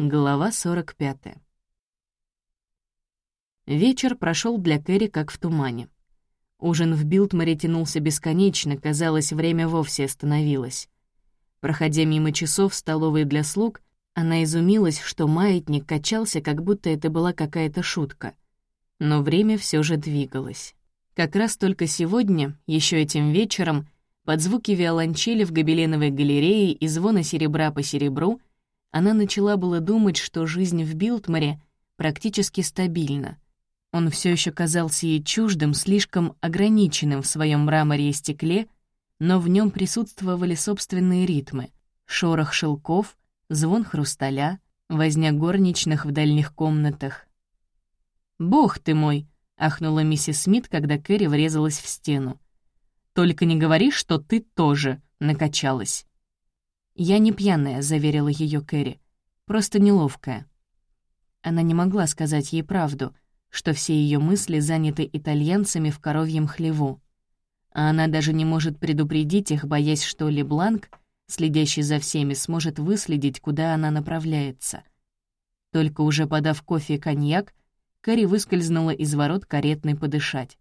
Глава 45. Вечер прошел для Кэрри как в тумане. Ужин в Билтморе тянулся бесконечно, казалось, время вовсе остановилось. Проходя мимо часов столовой для слуг, она изумилась, что маятник качался, как будто это была какая-то шутка. Но время все же двигалось. Как раз только сегодня, еще этим вечером, под звуки виолончели в гобеленовой галерее и звона серебра по серебру — она начала было думать, что жизнь в Билтморе практически стабильна. Он все еще казался ей чуждым, слишком ограниченным в своем мраморе и стекле, но в нем присутствовали собственные ритмы — шорох шелков, звон хрусталя, возня горничных в дальних комнатах. «Бог ты мой!» — ахнула миссис Смит, когда Кэрри врезалась в стену. «Только не говори, что ты тоже накачалась». «Я не пьяная», — заверила ее Кэрри. «Просто неловкая». Она не могла сказать ей правду, что все ее мысли заняты итальянцами в коровьем хлеву. А она даже не может предупредить их, боясь, что Лебланк, следящий за всеми, сможет выследить, куда она направляется. Только уже подав кофе и коньяк, Кэрри выскользнула из ворот каретной подышать.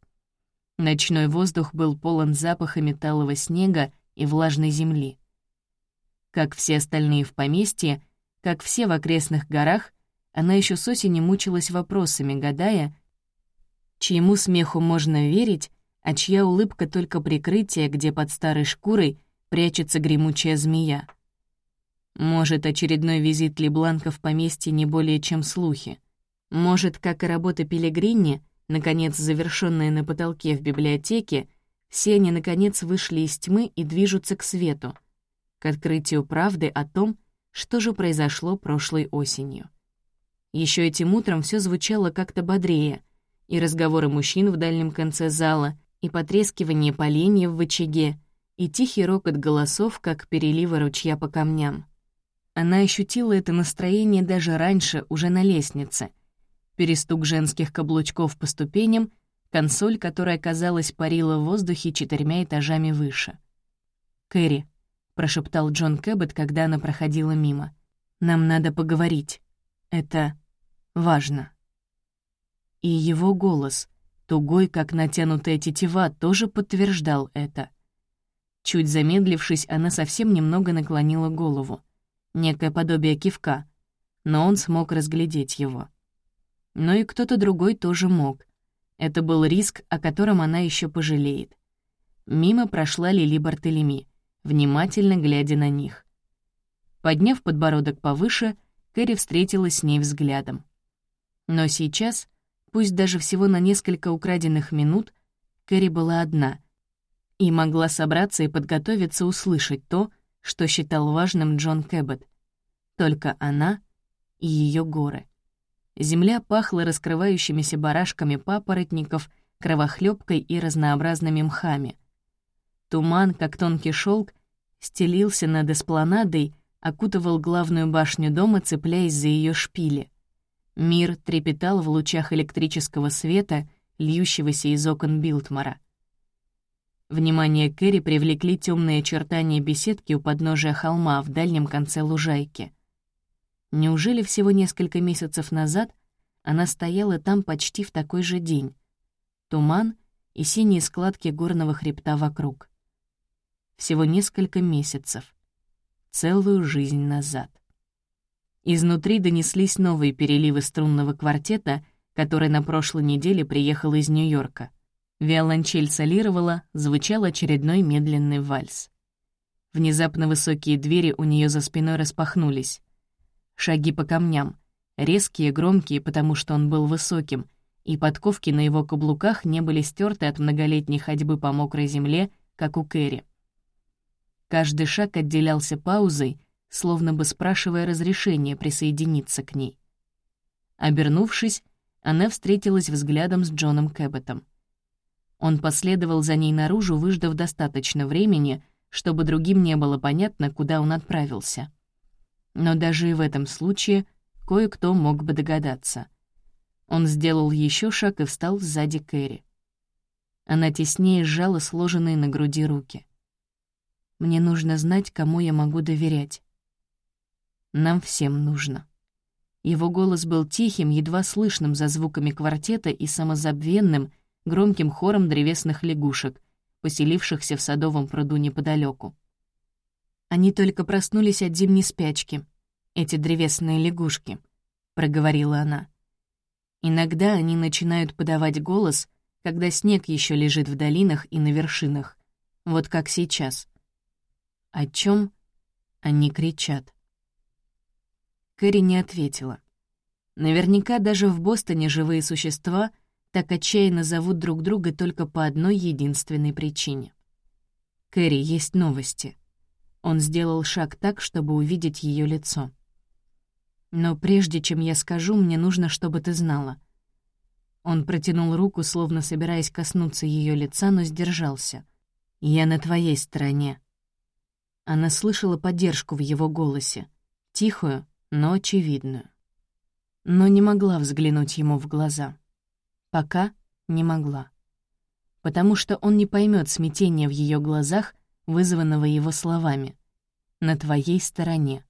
Ночной воздух был полон запаха металлового снега и влажной земли. Как все остальные в поместье, как все в окрестных горах, она еще с осени мучилась вопросами, гадая, чьему смеху можно верить, а чья улыбка только прикрытие, где под старой шкурой прячется гремучая змея. Может, очередной визит Лебланка в поместье не более чем слухи. Может, как и работа Пилигрини, наконец завершенная на потолке в библиотеке, все они, наконец, вышли из тьмы и движутся к свету — к открытию правды о том, что же произошло прошлой осенью. Еще этим утром все звучало как-то бодрее, и разговоры мужчин в дальнем конце зала, и потрескивание поленьев в очаге, и тихий рокот голосов, как переливы ручья по камням. Она ощутила это настроение даже раньше, уже на лестнице. Перестук женских каблучков по ступеням, консоль, которая, казалось, парила в воздухе четырьмя этажами выше. «Кэрри, прошептал Джон Кэббет, когда она проходила мимо. «Нам надо поговорить. Это важно». И его голос, тугой, как натянутая тетива, тоже подтверждал это. Чуть замедлившись, она совсем немного наклонила голову. Некое подобие кивка, но он смог разглядеть его. Но и кто-то другой тоже мог. Это был риск, о котором она еще пожалеет. Мимо прошла Лили Бартелеми внимательно глядя на них. Подняв подбородок повыше, Кэрри встретилась с ней взглядом. Но сейчас, пусть даже всего на несколько украденных минут, Кэрри была одна и могла собраться и подготовиться услышать то, что считал важным Джон Кэббет. Только она и ее горы. Земля пахла раскрывающимися барашками папоротников, кровохлебкой и разнообразными мхами. Туман, как тонкий шелк, стелился над эспланадой, окутывал главную башню дома, цепляясь за ее шпили. Мир трепетал в лучах электрического света, льющегося из окон Билтмара. Внимание Кэрри привлекли темные очертания беседки у подножия холма в дальнем конце лужайки. Неужели всего несколько месяцев назад она стояла там почти в такой же день? Туман и синие складки горного хребта вокруг всего несколько месяцев, целую жизнь назад. Изнутри донеслись новые переливы струнного квартета, который на прошлой неделе приехал из Нью-Йорка. Виолончель солировала, звучал очередной медленный вальс. Внезапно высокие двери у нее за спиной распахнулись. Шаги по камням, резкие, громкие, потому что он был высоким, и подковки на его каблуках не были стерты от многолетней ходьбы по мокрой земле, как у Кэрри. Каждый шаг отделялся паузой, словно бы спрашивая разрешения присоединиться к ней. Обернувшись, она встретилась взглядом с Джоном Кэбботом. Он последовал за ней наружу, выждав достаточно времени, чтобы другим не было понятно, куда он отправился. Но даже и в этом случае кое-кто мог бы догадаться. Он сделал еще шаг и встал сзади Кэрри. Она теснее сжала сложенные на груди руки. Мне нужно знать, кому я могу доверять. Нам всем нужно. Его голос был тихим, едва слышным за звуками квартета и самозабвенным, громким хором древесных лягушек, поселившихся в садовом пруду неподалеку. Они только проснулись от зимней спячки, эти древесные лягушки, — проговорила она. Иногда они начинают подавать голос, когда снег еще лежит в долинах и на вершинах, вот как сейчас. О чем они кричат? Кэрри не ответила. Наверняка даже в Бостоне живые существа так отчаянно зовут друг друга только по одной единственной причине. «Кэрри, есть новости». Он сделал шаг так, чтобы увидеть ее лицо. «Но прежде чем я скажу, мне нужно, чтобы ты знала». Он протянул руку, словно собираясь коснуться ее лица, но сдержался. «Я на твоей стороне». Она слышала поддержку в его голосе, тихую, но очевидную. Но не могла взглянуть ему в глаза. Пока не могла. Потому что он не поймет смятения в ее глазах, вызванного его словами. «На твоей стороне».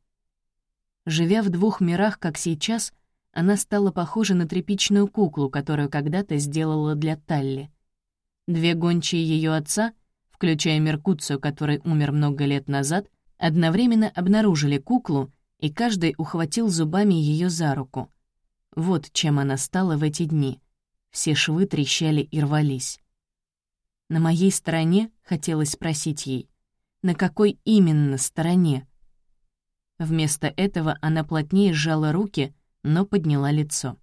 Живя в двух мирах, как сейчас, она стала похожа на тряпичную куклу, которую когда-то сделала для Талли. Две гончие ее отца, включая Меркуцию, который умер много лет назад, одновременно обнаружили куклу и каждый ухватил зубами ее за руку. Вот чем она стала в эти дни. Все швы трещали и рвались. На моей стороне, хотелось спросить ей, на какой именно стороне? Вместо этого она плотнее сжала руки, но подняла лицо.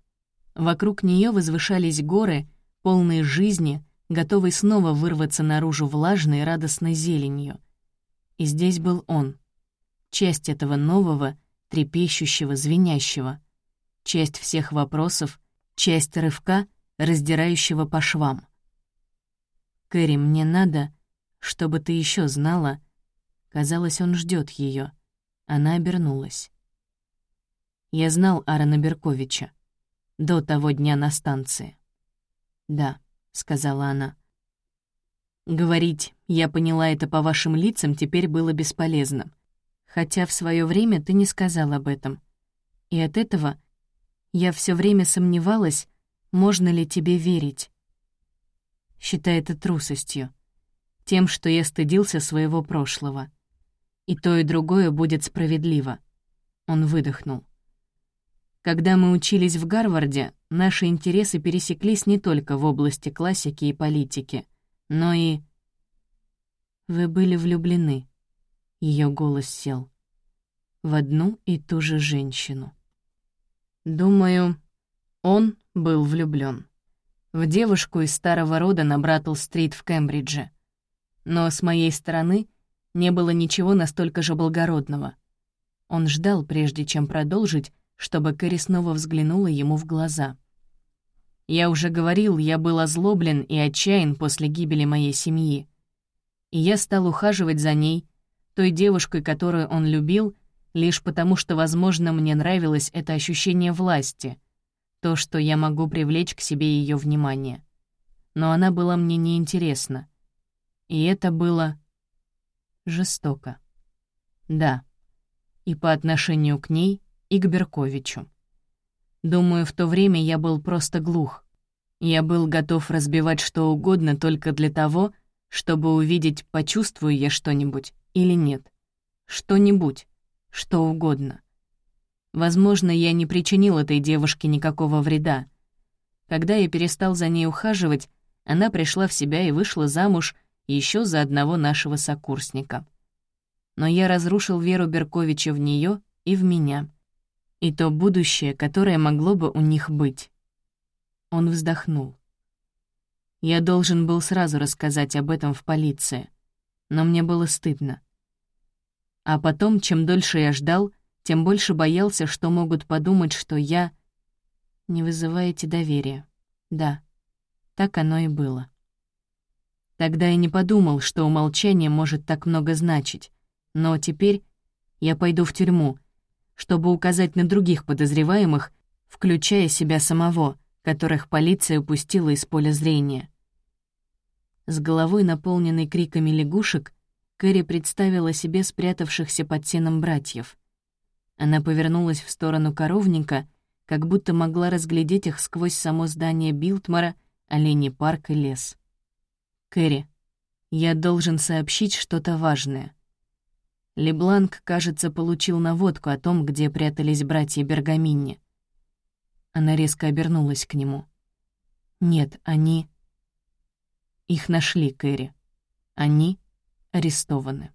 Вокруг нее возвышались горы, полные жизни, готовые снова вырваться наружу влажной радостной зеленью. И здесь был он, часть этого нового, трепещущего, звенящего. Часть всех вопросов, часть рывка, раздирающего по швам. «Кэрри, мне надо, чтобы ты еще знала...» Казалось, он ждет ее. Она обернулась. Я знал Аарона Берковича. До того дня на станции. «Да», — сказала она. «Говорить, я поняла это по вашим лицам, теперь было бесполезно хотя в свое время ты не сказал об этом. И от этого я все время сомневалась, можно ли тебе верить. Считай это трусостью, тем, что я стыдился своего прошлого. И то, и другое будет справедливо. Он выдохнул. Когда мы учились в Гарварде, наши интересы пересеклись не только в области классики и политики, но и... Вы были влюблены. Ее голос сел. В одну и ту же женщину. Думаю, он был влюблён. В девушку из старого рода на Браттл-стрит в Кембридже. Но с моей стороны не было ничего настолько же благородного. Он ждал, прежде чем продолжить, чтобы Кэрри снова взглянула ему в глаза. Я уже говорил, я был озлоблен и отчаян после гибели моей семьи. И я стал ухаживать за ней, той девушкой, которую он любил, лишь потому, что, возможно, мне нравилось это ощущение власти, то, что я могу привлечь к себе ее внимание. Но она была мне неинтересна. И это было жестоко. Да, и по отношению к ней, и к Берковичу. Думаю, в то время я был просто глух. Я был готов разбивать что угодно только для того, чтобы увидеть, почувствую я что-нибудь или нет. Что-нибудь, что угодно. Возможно, я не причинил этой девушке никакого вреда. Когда я перестал за ней ухаживать, она пришла в себя и вышла замуж еще за одного нашего сокурсника. Но я разрушил веру Берковича в нее и в меня, и то будущее, которое могло бы у них быть. Он вздохнул. Я должен был сразу рассказать об этом в полиции, но мне было стыдно. А потом, чем дольше я ждал, тем больше боялся, что могут подумать, что я... Не вызываете доверия. Да, так оно и было. Тогда я не подумал, что умолчание может так много значить, но теперь я пойду в тюрьму, чтобы указать на других подозреваемых, включая себя самого, которых полиция упустила из поля зрения. С головой, наполненной криками лягушек, Кэрри представила себе спрятавшихся под сеном братьев. Она повернулась в сторону коровника, как будто могла разглядеть их сквозь само здание Билтмара, оленей парк и лес. «Кэрри, я должен сообщить что-то важное». Лебланк, кажется, получил наводку о том, где прятались братья Бергаминни. Она резко обернулась к нему. «Нет, они...» «Их нашли, Кэрри. Они арестованы».